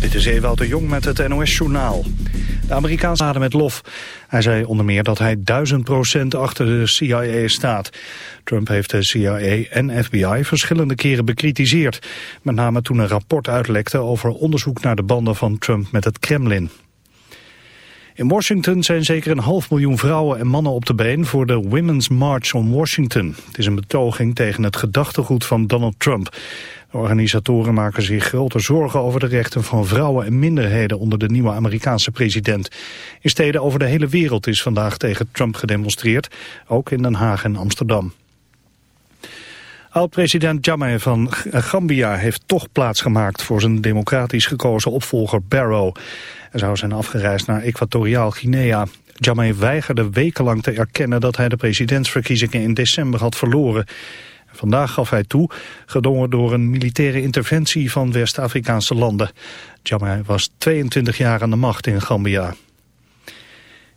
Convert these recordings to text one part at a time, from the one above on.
Dit is Ewout de Jong met het NOS-journaal. De Amerikaanse adem met lof. Hij zei onder meer dat hij duizend procent achter de CIA staat. Trump heeft de CIA en FBI verschillende keren bekritiseerd. Met name toen een rapport uitlekte over onderzoek naar de banden van Trump met het Kremlin. In Washington zijn zeker een half miljoen vrouwen en mannen op de been voor de Women's March on Washington. Het is een betoging tegen het gedachtegoed van Donald Trump. Organisatoren maken zich grote zorgen over de rechten van vrouwen en minderheden onder de nieuwe Amerikaanse president. In steden over de hele wereld is vandaag tegen Trump gedemonstreerd, ook in Den Haag en Amsterdam. Oud-president Jammeh van Gambia heeft toch plaatsgemaakt voor zijn democratisch gekozen opvolger Barrow. Hij zou zijn afgereisd naar Equatoriaal Guinea. Jammeh weigerde wekenlang te erkennen dat hij de presidentsverkiezingen in december had verloren. Vandaag gaf hij toe, gedwongen door een militaire interventie van West-Afrikaanse landen. Jammeh was 22 jaar aan de macht in Gambia.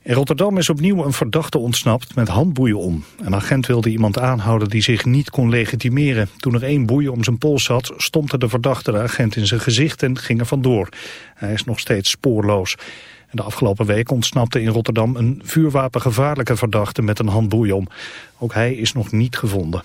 In Rotterdam is opnieuw een verdachte ontsnapt met handboeien om. Een agent wilde iemand aanhouden die zich niet kon legitimeren. Toen er één boei om zijn pols zat, stompte de verdachte de agent in zijn gezicht en ging er vandoor. Hij is nog steeds spoorloos. de afgelopen week ontsnapte in Rotterdam een vuurwapengevaarlijke verdachte met een handboei om. Ook hij is nog niet gevonden.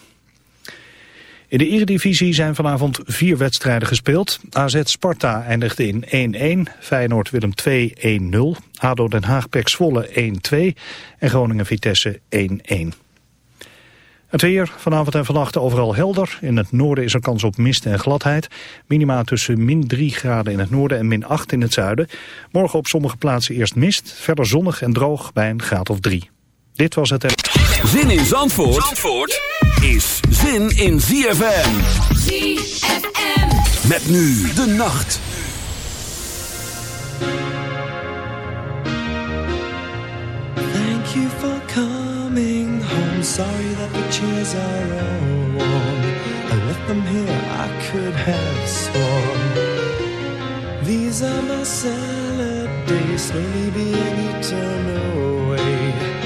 In de Eredivisie zijn vanavond vier wedstrijden gespeeld. AZ Sparta eindigde in 1-1, Feyenoord Willem 2 1-0, ADO Den Haag Pek Zwolle 1-2 en Groningen Vitesse 1-1. Het weer, vanavond en vannacht overal helder. In het noorden is er kans op mist en gladheid. Minima tussen min 3 graden in het noorden en min 8 in het zuiden. Morgen op sommige plaatsen eerst mist, verder zonnig en droog bij een graad of 3. Dit was het... Zin in Zandvoort, Zandvoort is zin in ZFM. ZFM. Met nu de nacht. Thank you for coming home. Sorry that the chairs are all warm. I left them here, I could have sworn. These are my salad days, slowly being eaten away.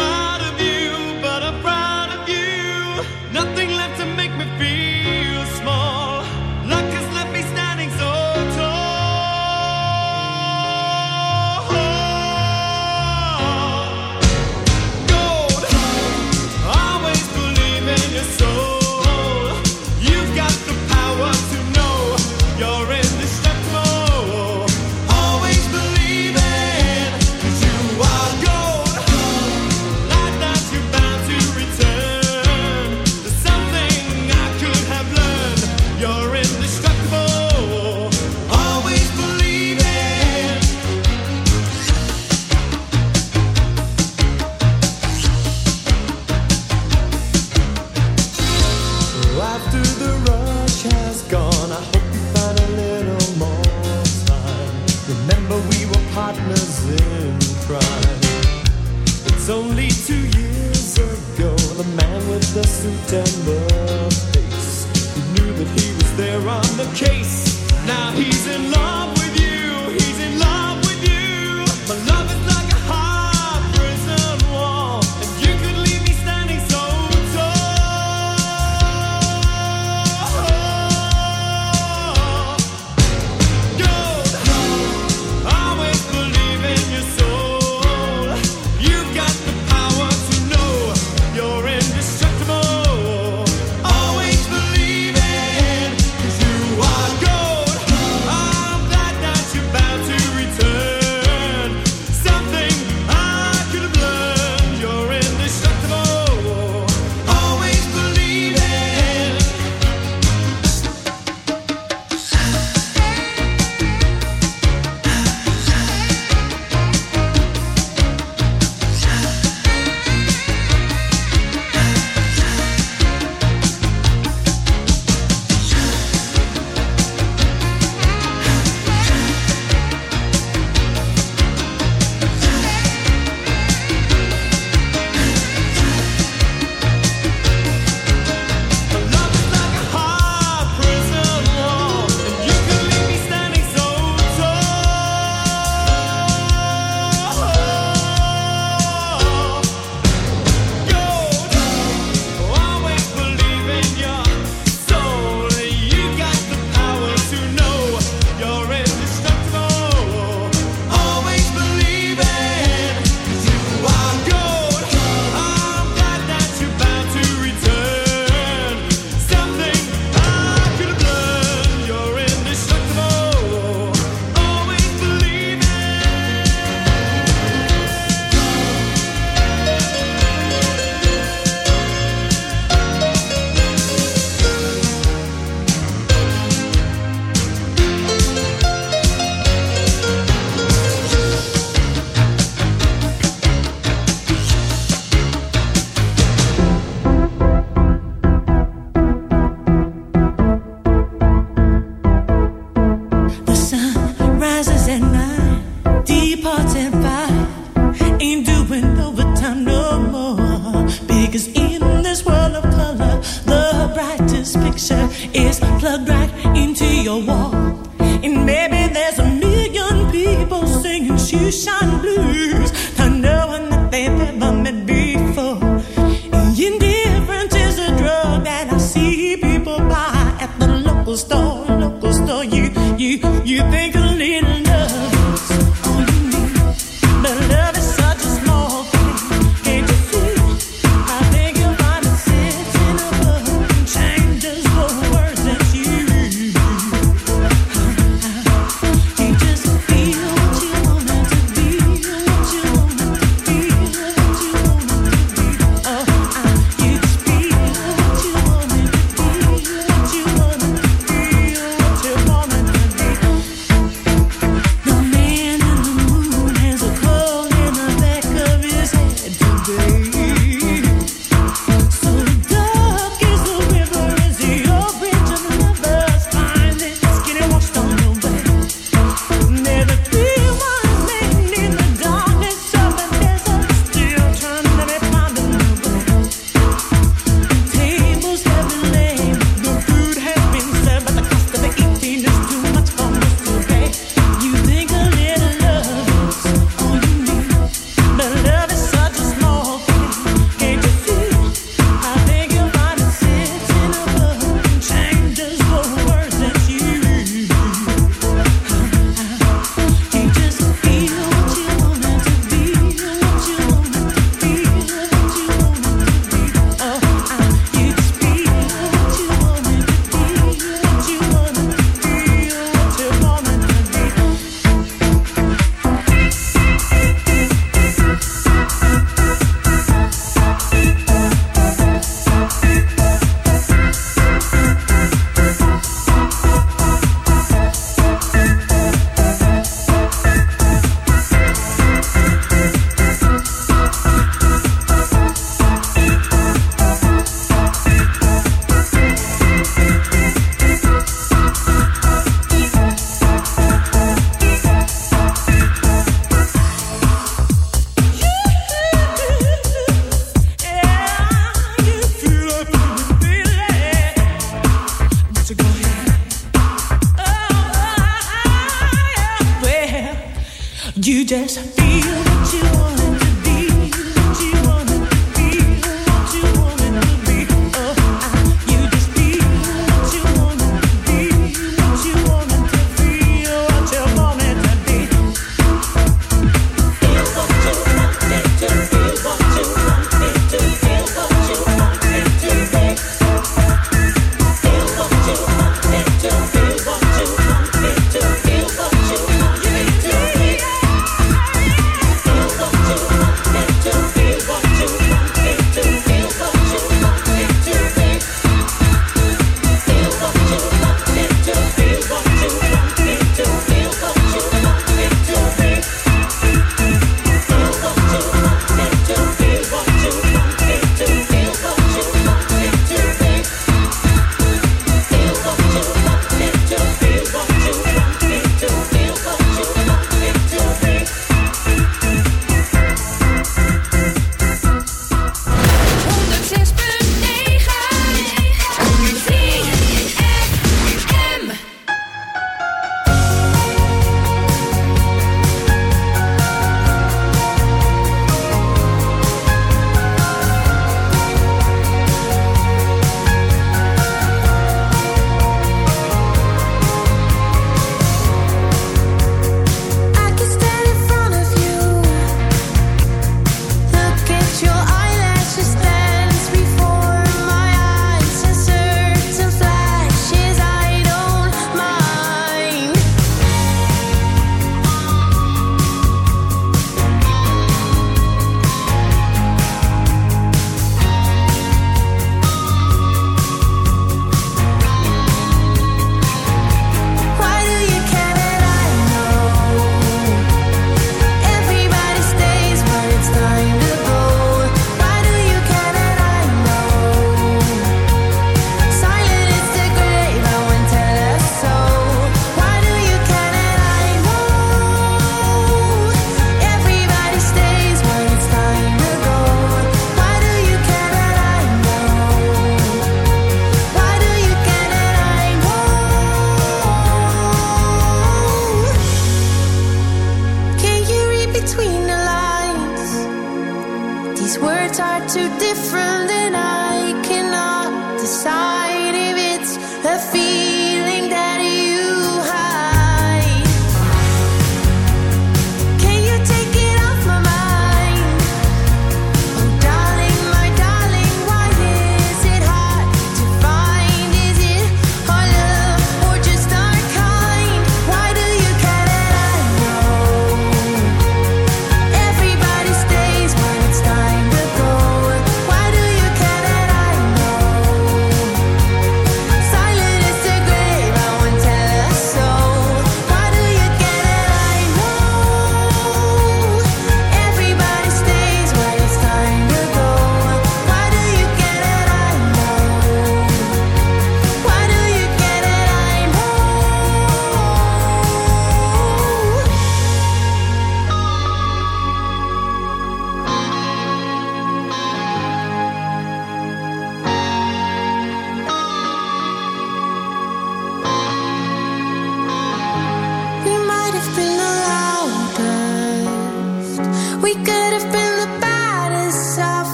case. Now he's in love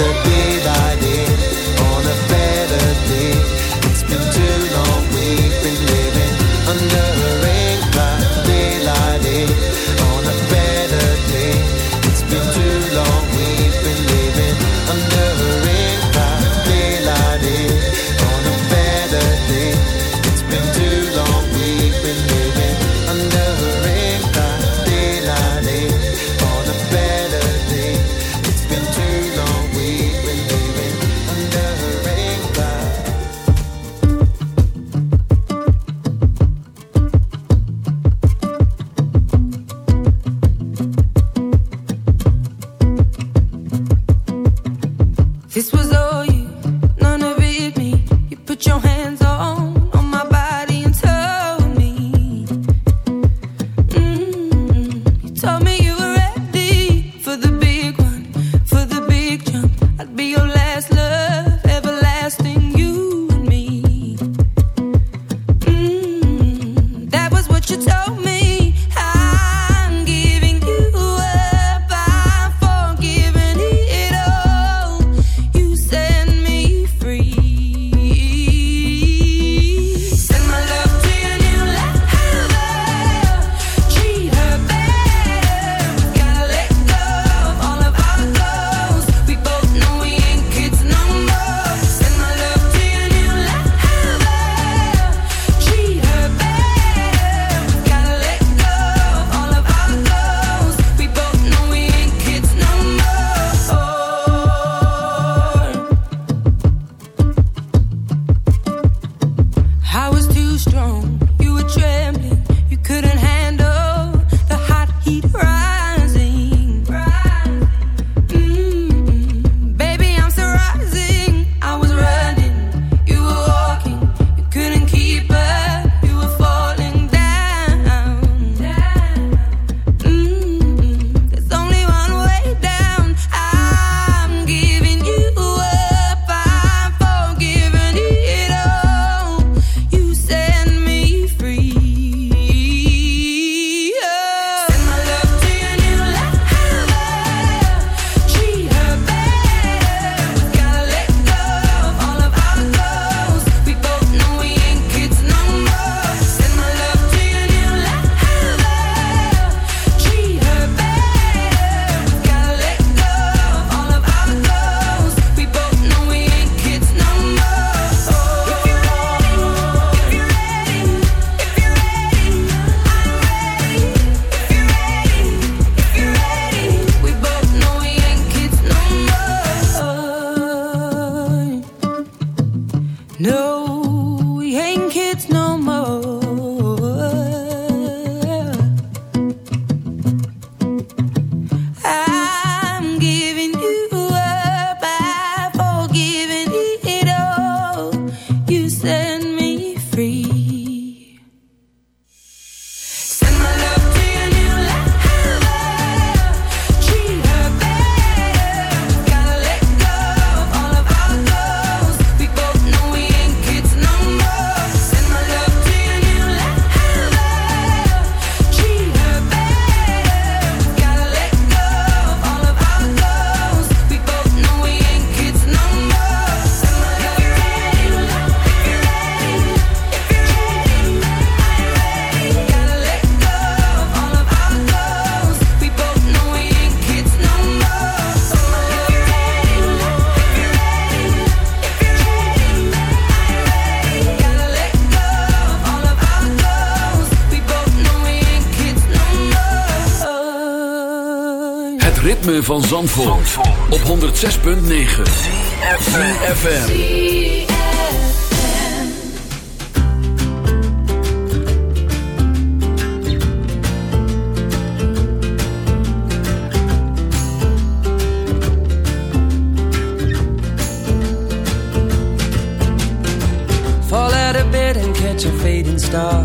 Let ritme van Zandvoort, op 106.9 FM. Fall out of bed and catch a fading star.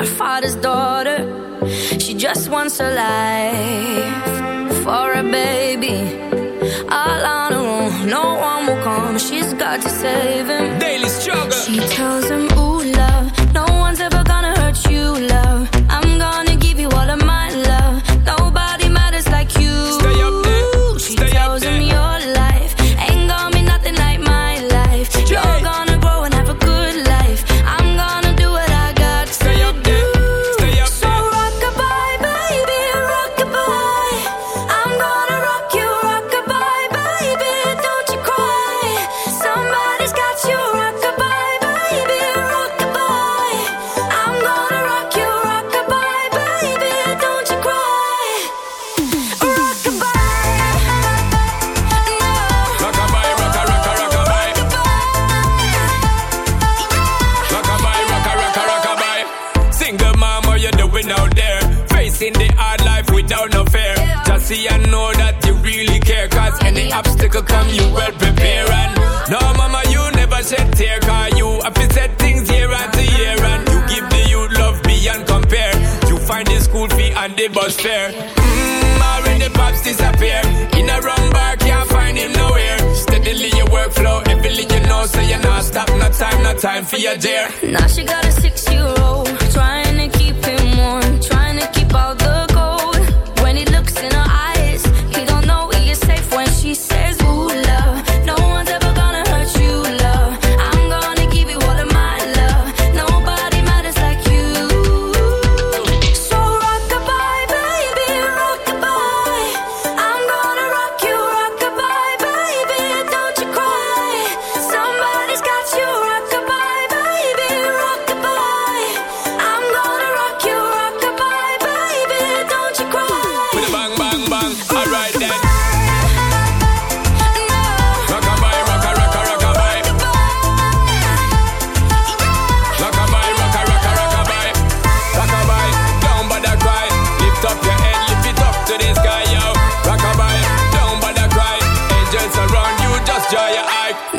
my father's door.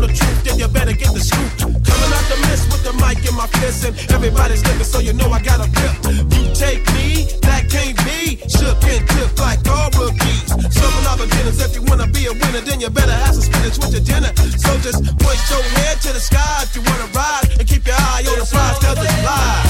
the truth, then you better get the scoop. Coming out the mist with the mic in my fist, and everybody's looking, so you know I got a grip. You take me, that can't be. Shook and tipped like all rookies. Serving all the dinners, if you wanna be a winner, then you better have some spinach with your dinner. So just point your head to the sky if you wanna ride, and keep your eye on the prize, cause it's live.